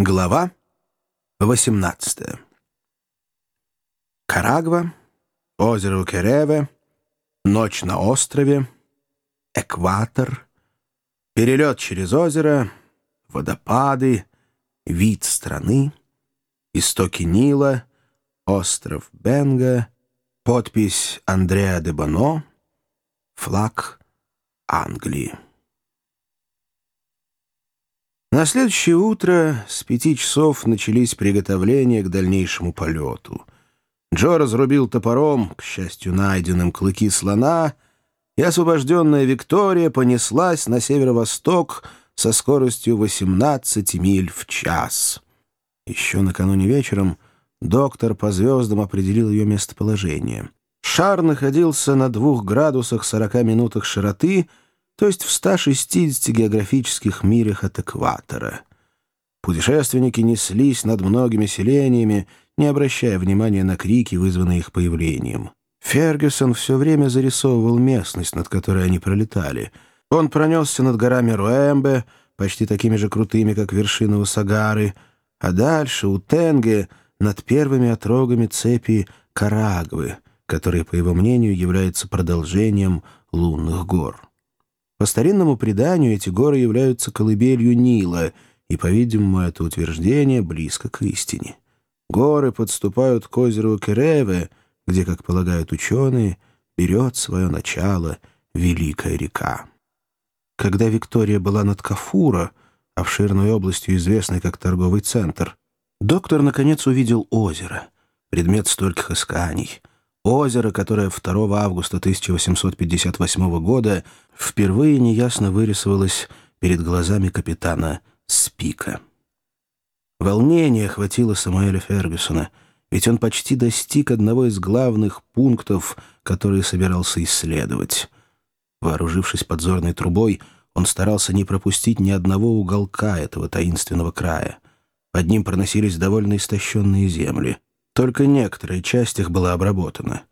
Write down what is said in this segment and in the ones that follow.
Глава 18 Карагва, озеро Кереве, ночь на острове, экватор, перелет через озеро, водопады, вид страны, истоки Нила, остров Бенга, подпись Андреа де Боно, флаг Англии. На следующее утро с пяти часов начались приготовления к дальнейшему полету. Джо разрубил топором, к счастью, найденным клыки слона, и освобожденная Виктория понеслась на северо-восток со скоростью 18 миль в час. Еще накануне вечером доктор по звездам определил ее местоположение. Шар находился на двух градусах 40 минутах широты — то есть в 160 географических милях от экватора. Путешественники неслись над многими селениями, не обращая внимания на крики, вызванные их появлением. Фергюсон все время зарисовывал местность, над которой они пролетали. Он пронесся над горами Руэмбе, почти такими же крутыми, как вершина Усагары, а дальше, у Тенге, над первыми отрогами цепи Карагвы, которые, по его мнению, являются продолжением лунных гор. По старинному преданию эти горы являются колыбелью Нила, и, по-видимому, это утверждение близко к истине. Горы подступают к озеру Кереве, где, как полагают ученые, берет свое начало Великая река. Когда Виктория была над Кафура, обширной областью, известной как торговый центр, доктор, наконец, увидел озеро, предмет стольких исканий — Озеро, которое 2 августа 1858 года впервые неясно вырисовалось перед глазами капитана Спика. Волнение охватило Самуэля Фергюсона, ведь он почти достиг одного из главных пунктов, которые собирался исследовать. Вооружившись подзорной трубой, он старался не пропустить ни одного уголка этого таинственного края. Под ним проносились довольно истощенные земли — только некоторая часть их была обработана.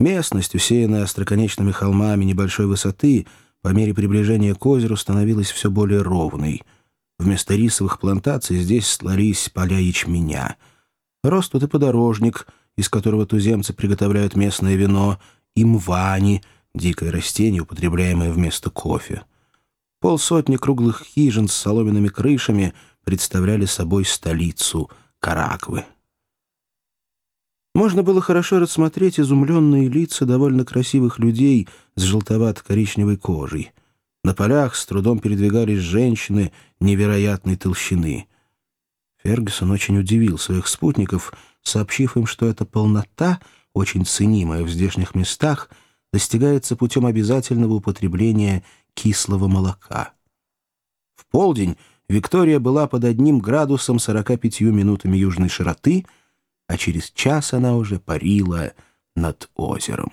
Местность, усеянная остроконечными холмами небольшой высоты, по мере приближения к озеру становилась все более ровной. Вместо рисовых плантаций здесь слались поля ячменя. Рос тут и подорожник, из которого туземцы приготовляют местное вино, и мвани, дикое растение, употребляемое вместо кофе. Полсотни круглых хижин с соломенными крышами представляли собой столицу Караквы. Можно было хорошо рассмотреть изумленные лица довольно красивых людей с желтовато-коричневой кожей. На полях с трудом передвигались женщины невероятной толщины. Фергюсон очень удивил своих спутников, сообщив им, что эта полнота, очень ценимая в здешних местах, достигается путем обязательного употребления кислого молока. В полдень Виктория была под одним градусом 45 минутами южной широты — а через час она уже парила над озером.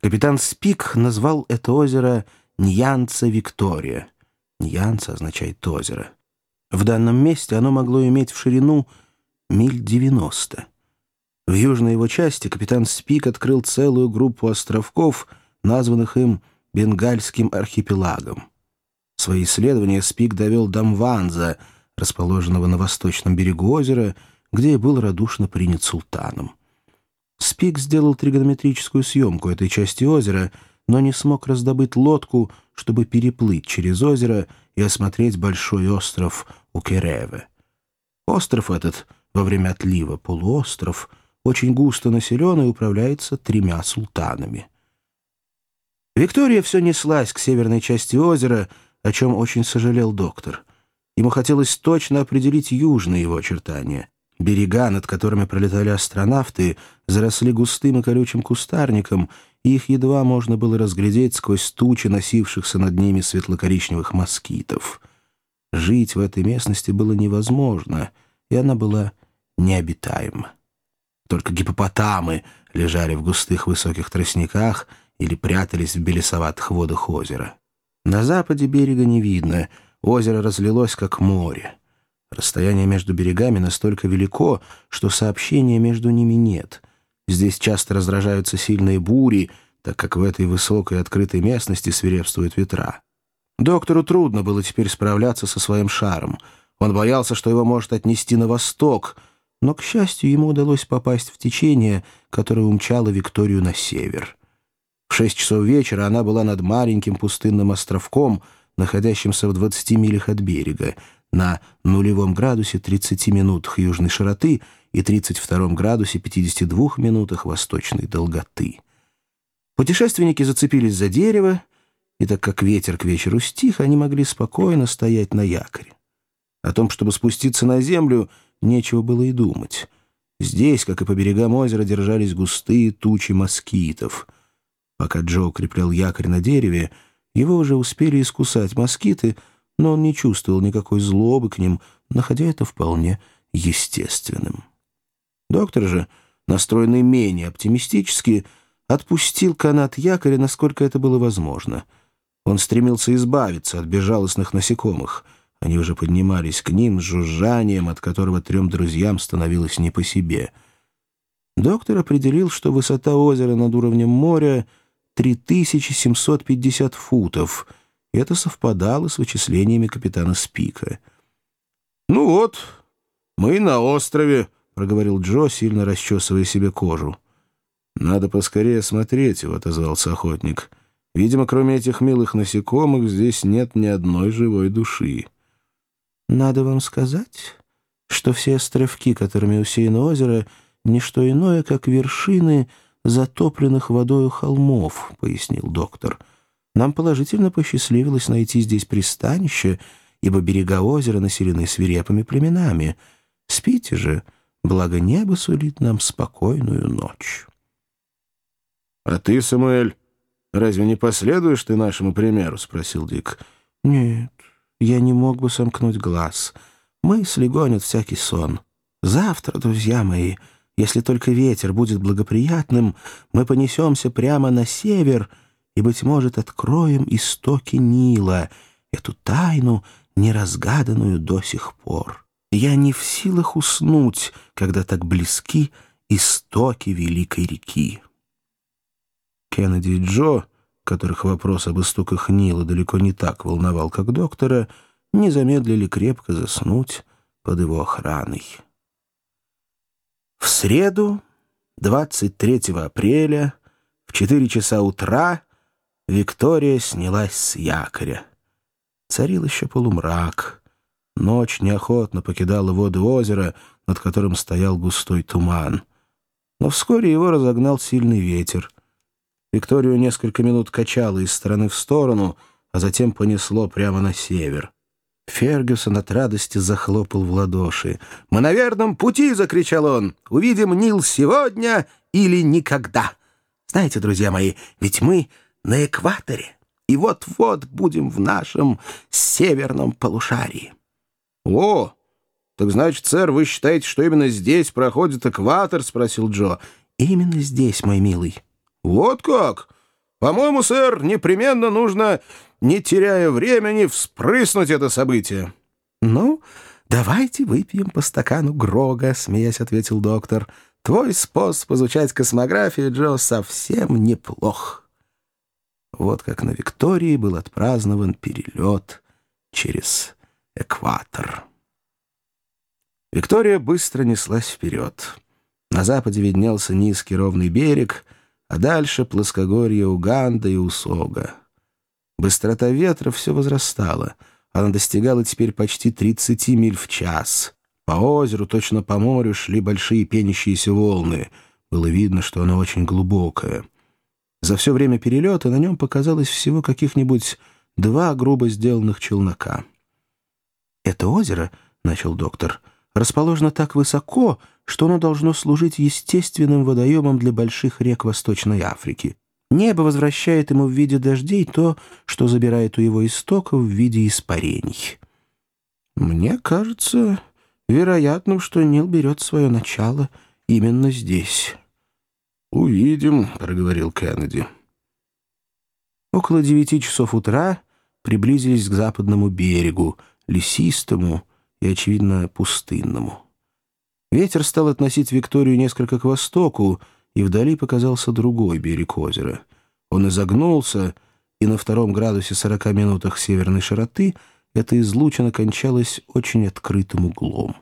Капитан Спик назвал это озеро Ньянца Виктория. Ньянца означает озеро. В данном месте оно могло иметь в ширину миль 90. В южной его части капитан Спик открыл целую группу островков, названных им Бенгальским архипелагом. Свои исследования Спик довел до Мванза, расположенного на восточном берегу озера, где и был радушно принят султаном. Спик сделал тригонометрическую съемку этой части озера, но не смог раздобыть лодку, чтобы переплыть через озеро и осмотреть большой остров Укереве. Остров этот, во время отлива полуостров, очень густо населен и управляется тремя султанами. Виктория все неслась к северной части озера, о чем очень сожалел доктор. Ему хотелось точно определить южные его очертания. Берега, над которыми пролетали астронавты, заросли густым и колючим кустарником, и их едва можно было разглядеть сквозь тучи носившихся над ними светло-коричневых москитов. Жить в этой местности было невозможно, и она была необитаема. Только гипопотамы лежали в густых высоких тростниках или прятались в белесоватых водах озера. На западе берега не видно, озеро разлилось, как море. Расстояние между берегами настолько велико, что сообщения между ними нет. Здесь часто раздражаются сильные бури, так как в этой высокой открытой местности свирепствуют ветра. Доктору трудно было теперь справляться со своим шаром. Он боялся, что его может отнести на восток, но, к счастью, ему удалось попасть в течение, которое умчало Викторию на север. В шесть часов вечера она была над маленьким пустынным островком, находящимся в 20 милях от берега, на нулевом градусе 30 минутах южной широты и 32 градусе 52 минутах восточной долготы. Путешественники зацепились за дерево, и так как ветер к вечеру стих, они могли спокойно стоять на якоре. О том, чтобы спуститься на землю, нечего было и думать. Здесь, как и по берегам озера, держались густые тучи москитов. Пока Джо укреплял якорь на дереве, его уже успели искусать москиты, но он не чувствовал никакой злобы к ним, находя это вполне естественным. Доктор же, настроенный менее оптимистически, отпустил канат якоря, насколько это было возможно. Он стремился избавиться от безжалостных насекомых. Они уже поднимались к ним с жужжанием, от которого трем друзьям становилось не по себе. Доктор определил, что высота озера над уровнем моря — 3750 футов, это совпадало с вычислениями капитана Спика. «Ну вот, мы на острове», — проговорил Джо, сильно расчесывая себе кожу. «Надо поскорее смотреть его», — отозвался охотник. «Видимо, кроме этих милых насекомых, здесь нет ни одной живой души». «Надо вам сказать, что все островки, которыми усеяно озеро, — не что иное, как вершины — затопленных водою холмов», — пояснил доктор. «Нам положительно посчастливилось найти здесь пристанище, ибо берега озера населены свирепыми племенами. Спите же, благо небо сулит нам спокойную ночь». «А ты, Самуэль, разве не последуешь ты нашему примеру?» — спросил Дик. «Нет, я не мог бы сомкнуть глаз. Мысли гонят всякий сон. Завтра, друзья мои...» Если только ветер будет благоприятным, мы понесемся прямо на север и, быть может, откроем истоки Нила, эту тайну, неразгаданную до сих пор. Я не в силах уснуть, когда так близки истоки великой реки. Кеннеди и Джо, которых вопрос об истоках Нила далеко не так волновал, как доктора, не замедлили крепко заснуть под его охраной. В среду, 23 апреля, в 4 часа утра, Виктория снялась с якоря. Царил еще полумрак. Ночь неохотно покидала воды озера, над которым стоял густой туман. Но вскоре его разогнал сильный ветер. Викторию несколько минут качало из стороны в сторону, а затем понесло прямо на север. Фергюсон от радости захлопал в ладоши. «Мы на верном пути!» — закричал он. «Увидим Нил сегодня или никогда!» Знаете, друзья мои, ведь мы на экваторе, и вот-вот будем в нашем северном полушарии. «О, так значит, сэр, вы считаете, что именно здесь проходит экватор?» — спросил Джо. «Именно здесь, мой милый». «Вот как? По-моему, сэр, непременно нужно не теряя времени, вспрыснуть это событие. «Ну, давайте выпьем по стакану Грога», — смеясь ответил доктор. «Твой способ изучать космографию, Джо, совсем неплох». Вот как на Виктории был отпразднован перелет через экватор. Виктория быстро неслась вперед. На западе виднелся низкий ровный берег, а дальше плоскогорье Уганда и Усога. Быстрота ветра все возрастала. Она достигала теперь почти 30 миль в час. По озеру, точно по морю, шли большие пенящиеся волны. Было видно, что оно очень глубокое. За все время перелета на нем показалось всего каких-нибудь два грубо сделанных челнока. «Это озеро, — начал доктор, — расположено так высоко, что оно должно служить естественным водоемом для больших рек Восточной Африки. Небо возвращает ему в виде дождей то, что забирает у его истоков в виде испарений. Мне кажется вероятным, что Нил берет свое начало именно здесь. «Увидим», — проговорил Кеннеди. Около девяти часов утра приблизились к западному берегу, лесистому и, очевидно, пустынному. Ветер стал относить Викторию несколько к востоку, и вдали показался другой берег озера. Он изогнулся, и на втором градусе сорока минутах северной широты эта излучина кончалась очень открытым углом.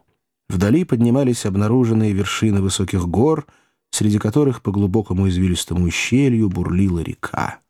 Вдали поднимались обнаруженные вершины высоких гор, среди которых по глубокому извилистому ущелью бурлила река.